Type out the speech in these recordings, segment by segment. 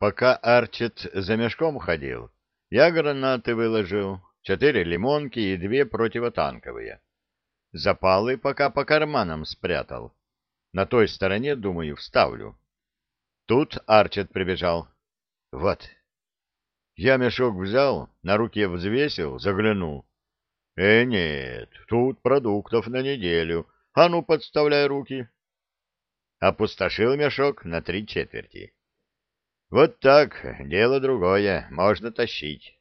Пока Арчет за мешком ходил, я гранаты выложил, четыре лимонки и две противотанковые. Запалы пока по карманам спрятал. На той стороне, думаю, вставлю. Тут Арчет прибежал. Вот. Я мешок взял, на руке взвесил, заглянул. Э, нет, тут продуктов на неделю. А ну, подставляй руки. Опустошил мешок на три четверти. Вот так, дело другое, можно тащить.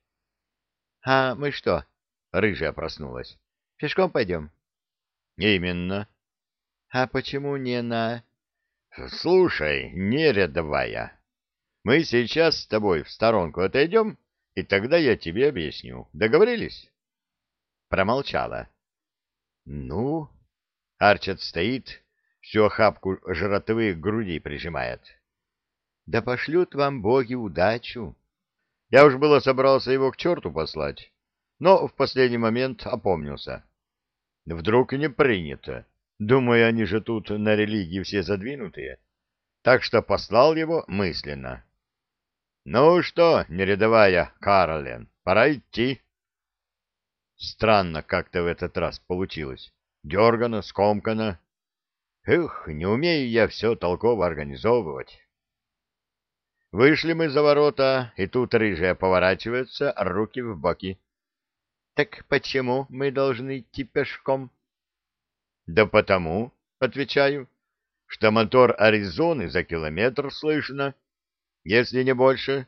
— А мы что? — рыжая проснулась. — Пешком пойдем? — Именно. — А почему не на... — Слушай, не рядовая, мы сейчас с тобой в сторонку отойдем, и тогда я тебе объясню. Договорились? Промолчала. — Ну? Арчат стоит, всю охапку жратвы к груди прижимает. — Да пошлют вам боги удачу. Я уж было собрался его к черту послать, но в последний момент опомнился. Вдруг не принято. Думаю, они же тут на религии все задвинутые. Так что послал его мысленно. Ну что, нерядовая Карлен, пора идти. Странно как-то в этот раз получилось. Дергано, скомкано. Эх, не умею я все толково организовывать. Вышли мы за ворота, и тут рыжая поворачивается, руки в боки. — Так почему мы должны идти пешком? — Да потому, — отвечаю, — что мотор Аризоны за километр слышно, если не больше.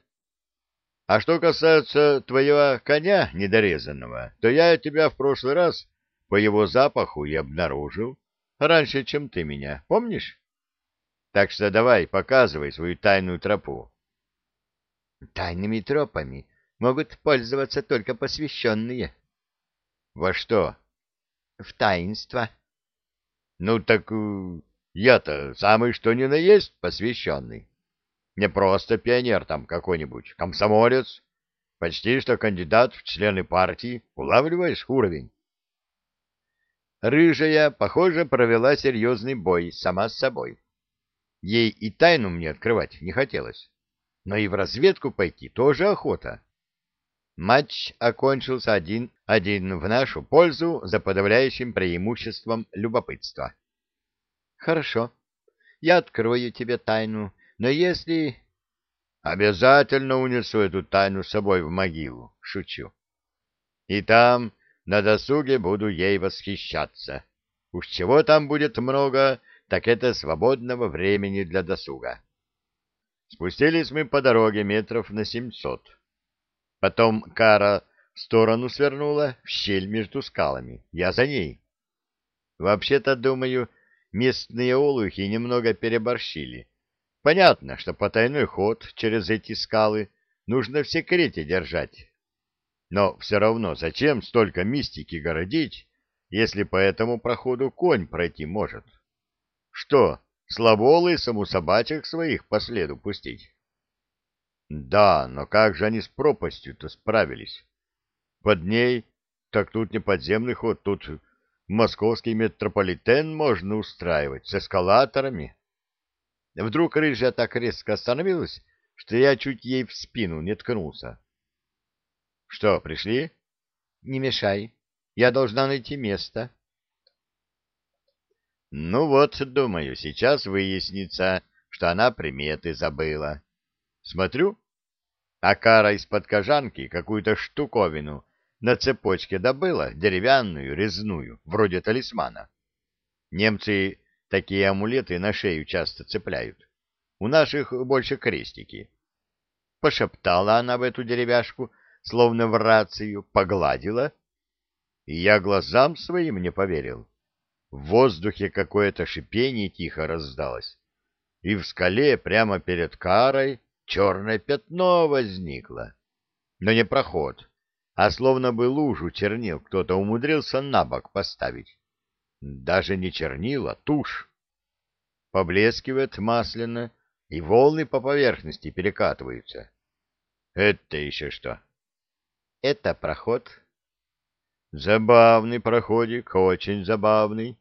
А что касается твоего коня недорезанного, то я тебя в прошлый раз по его запаху и обнаружил, раньше, чем ты меня, помнишь? Так что давай, показывай свою тайную тропу. Тайными тропами могут пользоваться только посвященные. Во что? В таинство. Ну так э, я-то самый что ни на есть посвященный. Не просто пионер там какой-нибудь, комсомолец, почти что кандидат в члены партии. Улавливаешь уровень? Рыжая, похоже, провела серьезный бой сама с собой. Ей и тайну мне открывать не хотелось но и в разведку пойти тоже охота. Матч окончился один-один в нашу пользу за подавляющим преимуществом любопытства. Хорошо, я открою тебе тайну, но если... Обязательно унесу эту тайну с собой в могилу, шучу. И там на досуге буду ей восхищаться. Уж чего там будет много, так это свободного времени для досуга. Спустились мы по дороге метров на семьсот. Потом Кара в сторону свернула, в щель между скалами. Я за ней. Вообще-то, думаю, местные олухи немного переборщили. Понятно, что потайной ход через эти скалы нужно в секрете держать. Но все равно зачем столько мистики городить, если по этому проходу конь пройти может? Что, слабо лысому собачек своих по следу пустить. Да, но как же они с пропастью-то справились? Под ней, так тут не подземный ход, тут московский метрополитен можно устраивать с эскалаторами. Вдруг рыжая так резко остановилась, что я чуть ей в спину не ткнулся. — Что, пришли? — Не мешай. Я должна найти место. Ну вот, думаю, сейчас выяснится, что она приметы забыла. Смотрю, а кара из-под кожанки какую-то штуковину на цепочке добыла, деревянную, резную, вроде талисмана. Немцы такие амулеты на шею часто цепляют. У наших больше крестики. Пошептала она в эту деревяшку, словно в рацию, погладила, и я глазам своим не поверил. В воздухе какое-то шипение тихо раздалось, и в скале прямо перед карой черное пятно возникло. Но не проход, а словно бы лужу чернил кто-то умудрился на бок поставить. Даже не чернила, тушь. Поблескивает масляно, и волны по поверхности перекатываются. Это еще что? Это проход. Забавный проходик, очень забавный.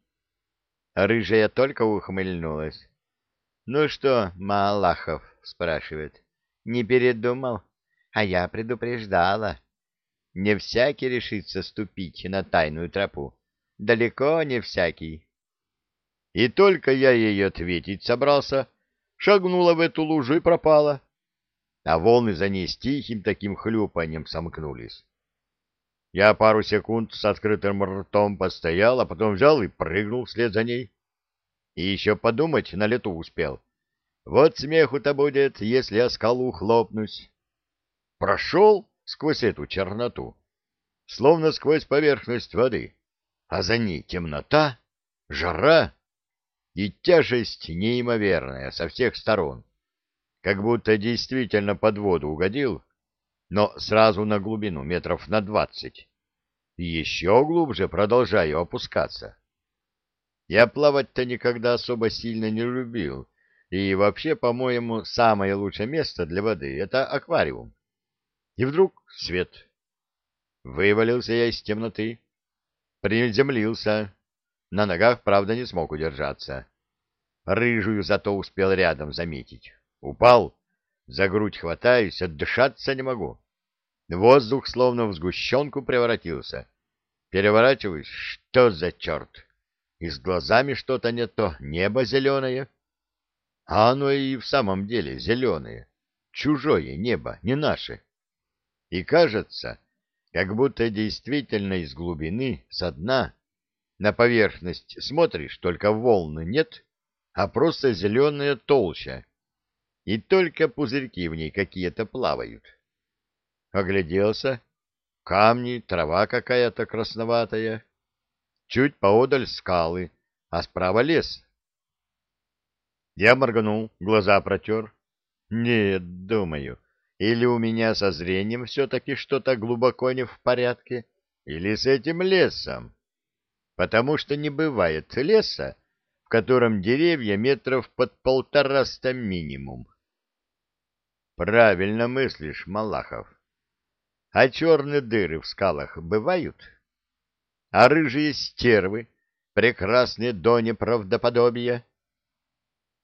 Рыжая только ухмыльнулась. — Ну что, Малахов, — спрашивает, Не передумал? А я предупреждала. Не всякий решится ступить на тайную тропу. Далеко не всякий. И только я ей ответить собрался, шагнула в эту лужу и пропала. А волны за ней с тихим таким хлюпанием сомкнулись. Я пару секунд с открытым ртом постоял, а потом взял и прыгнул вслед за ней. И еще подумать на лету успел. Вот смеху-то будет, если я скалу хлопнусь. Прошел сквозь эту черноту, словно сквозь поверхность воды, а за ней темнота, жара и тяжесть неимоверная со всех сторон, как будто действительно под воду угодил, но сразу на глубину метров на двадцать, и еще глубже продолжаю опускаться. Я плавать-то никогда особо сильно не любил, и вообще, по-моему, самое лучшее место для воды — это аквариум. И вдруг свет. Вывалился я из темноты, приземлился. На ногах, правда, не смог удержаться. Рыжую зато успел рядом заметить. Упал, за грудь хватаюсь, отдышаться не могу. Воздух словно в сгущенку превратился. Переворачиваюсь, что за черт? И с глазами что-то не то, небо зеленое. А оно и в самом деле зеленое. Чужое небо, не наше. И кажется, как будто действительно из глубины, со дна, на поверхность смотришь, только волны нет, а просто зеленая толща, и только пузырьки в ней какие-то плавают. Огляделся, камни, трава какая-то красноватая. Чуть поодаль скалы, а справа лес. Я моргнул, глаза протер. Нет, думаю, или у меня со зрением все-таки что-то глубоко не в порядке, или с этим лесом. Потому что не бывает леса, котором деревья метров под полтораста минимум. Правильно мыслишь, Малахов. А черные дыры в скалах бывают? а рыжие стервы, прекрасные до неправдоподобия.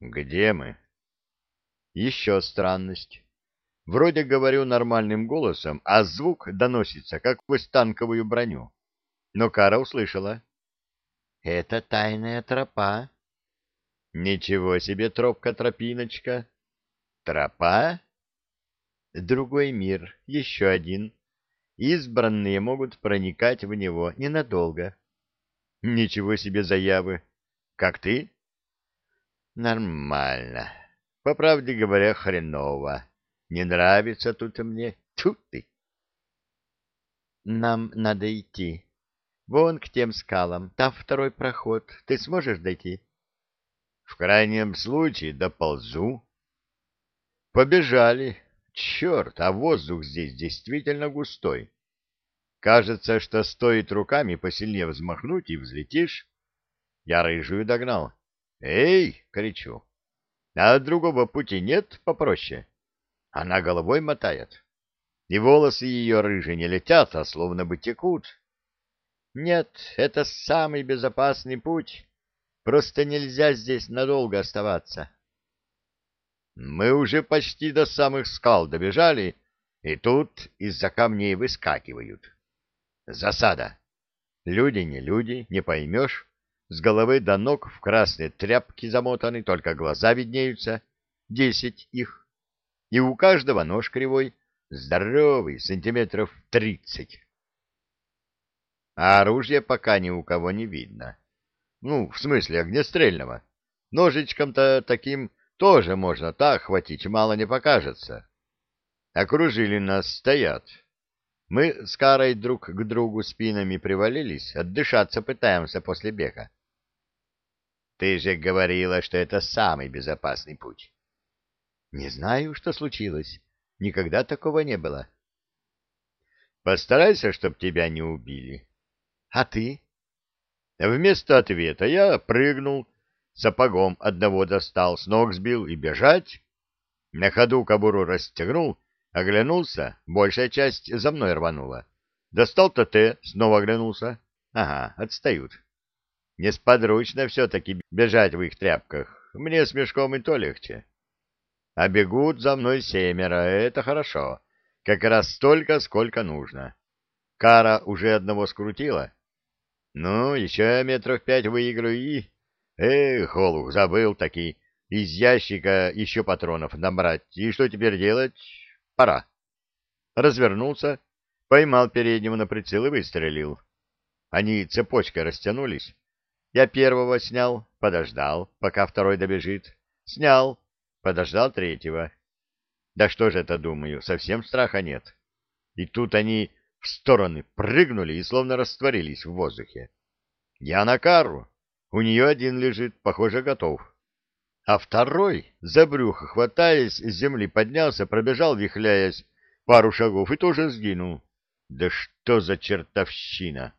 Где мы? Еще странность. Вроде говорю нормальным голосом, а звук доносится, как сквозь танковую броню. Но Кара услышала. Это тайная тропа. Ничего себе тропка-тропиночка. Тропа? Другой мир, еще один избранные могут проникать в него ненадолго. Ничего себе заявы. Как ты? Нормально. По правде говоря, хреново. Не нравится тут мне. Тьфу ты. Нам надо идти. Вон к тем скалам. Там второй проход. Ты сможешь дойти? В крайнем случае доползу. Побежали. Черт, а воздух здесь действительно густой. Кажется, что стоит руками посильнее взмахнуть и взлетишь. Я рыжую догнал. «Эй!» — кричу. «А другого пути нет попроще?» Она головой мотает. И волосы ее рыжие не летят, а словно бы текут. Нет, это самый безопасный путь. Просто нельзя здесь надолго оставаться. Мы уже почти до самых скал добежали, и тут из-за камней выскакивают. Засада. Люди не люди, не поймешь. С головы до ног в красные тряпки замотаны, только глаза виднеются. Десять их. И у каждого нож кривой, здоровый, сантиметров тридцать. А оружия пока ни у кого не видно. Ну, в смысле огнестрельного. Ножичком-то таким тоже можно так хватить, мало не покажется. Окружили нас, стоят. Мы с Карой друг к другу спинами привалились, отдышаться пытаемся после бега. Ты же говорила, что это самый безопасный путь. Не знаю, что случилось. Никогда такого не было. Постарайся, чтоб тебя не убили. А ты? Вместо ответа я прыгнул, сапогом одного достал, с ног сбил и бежать. На ходу кобуру расстегнул, оглянулся, большая часть за мной рванула. Достал ТТ, снова оглянулся. Ага, отстают. Несподручно все-таки бежать в их тряпках. Мне с мешком и то легче. А бегут за мной семеро, это хорошо. Как раз столько, сколько нужно. Кара уже одного скрутила. Ну, еще метров пять выиграю и... Эх, Холух, забыл таки из ящика еще патронов набрать. И что теперь делать? Пора. Развернулся, поймал переднего на прицел и выстрелил. Они цепочкой растянулись. Я первого снял, подождал, пока второй добежит. Снял, подождал третьего. Да что же это, думаю, совсем страха нет. И тут они в стороны прыгнули и словно растворились в воздухе. Я на кару. У нее один лежит, похоже, готов. А второй, за брюхо хватаясь, с земли поднялся, пробежал, вихляясь, пару шагов и тоже сгинул. Да что за чертовщина!